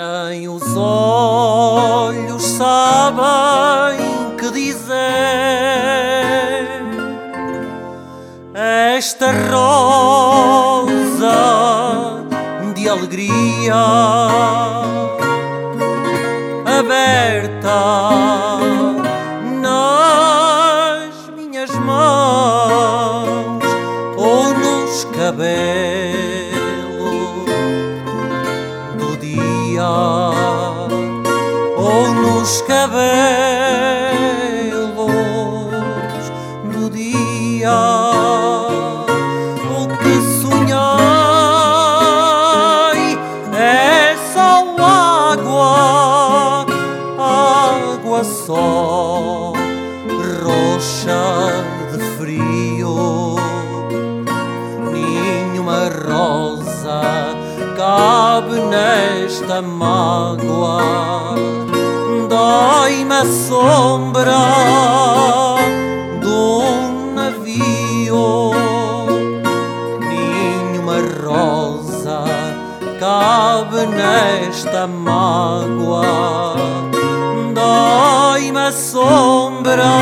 nem os olhos sabem que dizer. Esta rosa de alegria aberta nas minhas mãos ou nos cabelos. Dia ou nos cabelos do dia o que sonhei é só água água só nesta mágoa dói-me a sombra de um navio. Nenhuma rosa cabe nesta mágoa dói-me a sombra